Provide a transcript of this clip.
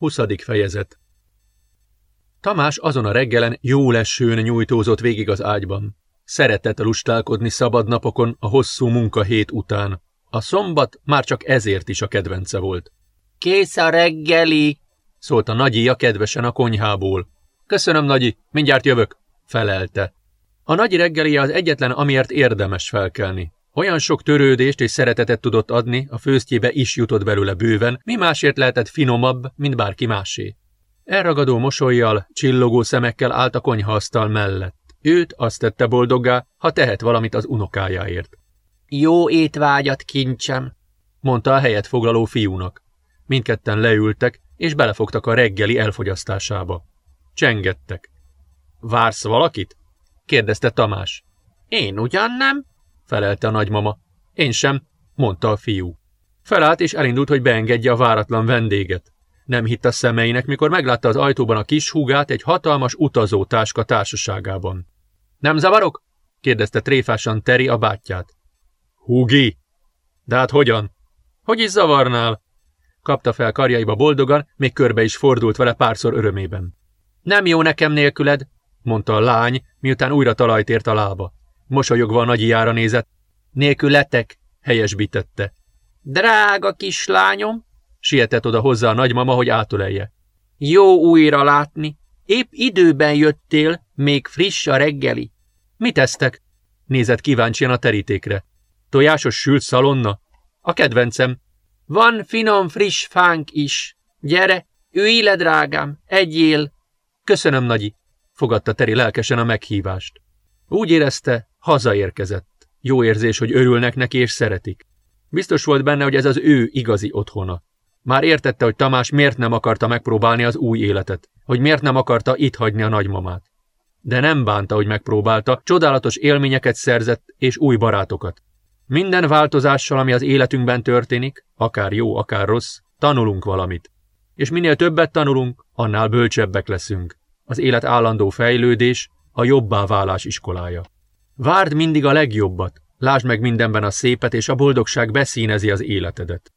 20. fejezet Tamás azon a reggelen jó lesőn nyújtózott végig az ágyban. Szeretett lustálkodni szabad napokon a hosszú munkahét után. A szombat már csak ezért is a kedvence volt. Kész a reggeli, szólt a nagyja kedvesen a konyhából. Köszönöm, nagyi, mindjárt jövök, felelte. A nagy reggeli az egyetlen, amiért érdemes felkelni. Olyan sok törődést és szeretetet tudott adni, a főztjébe is jutott belőle bőven, mi másért lehetett finomabb, mint bárki másé. Elragadó mosolyjal, csillogó szemekkel állt a konyhaasztal mellett. Őt azt tette boldoggá, ha tehet valamit az unokájáért. Jó étvágyat, kincsem, mondta a helyet foglaló fiúnak. Mindketten leültek, és belefogtak a reggeli elfogyasztásába. Csengettek. Vársz valakit? kérdezte Tamás. Én ugyan nem, felelte a nagymama. Én sem, mondta a fiú. Felállt és elindult, hogy beengedje a váratlan vendéget. Nem hitt a szemeinek, mikor meglátta az ajtóban a kis húgát egy hatalmas utazó táska társaságában. Nem zavarok? kérdezte tréfásan Teri a bátyját. Húgi! De hát hogyan? Hogy is zavarnál? Kapta fel karjaiba boldogan, még körbe is fordult vele párszor örömében. Nem jó nekem nélküled, mondta a lány, miután újra talajt ért a lába. Mosolyogva a nagyiára nézett. Nélkületek, helyesbítette. Drága kislányom, sietett oda hozzá a nagymama, hogy átölelje. Jó újra látni. Épp időben jöttél, még friss a reggeli. Mit tesztek? Nézett kíváncsian a terítékre. Tojásos sült szalonna? A kedvencem. Van finom, friss fánk is. Gyere, ülj le, drágám, egyél. Köszönöm, nagyi, fogadta Teri lelkesen a meghívást. Úgy érezte, hazaérkezett. Jó érzés, hogy örülnek neki és szeretik. Biztos volt benne, hogy ez az ő igazi otthona. Már értette, hogy Tamás miért nem akarta megpróbálni az új életet, hogy miért nem akarta itt hagyni a nagymamát. De nem bánta, hogy megpróbálta, csodálatos élményeket szerzett és új barátokat. Minden változással, ami az életünkben történik, akár jó, akár rossz, tanulunk valamit. És minél többet tanulunk, annál bölcsebbek leszünk. Az élet állandó fejlődés, a jobbá válás iskolája. Várd mindig a legjobbat, lásd meg mindenben a szépet, és a boldogság beszínezi az életedet.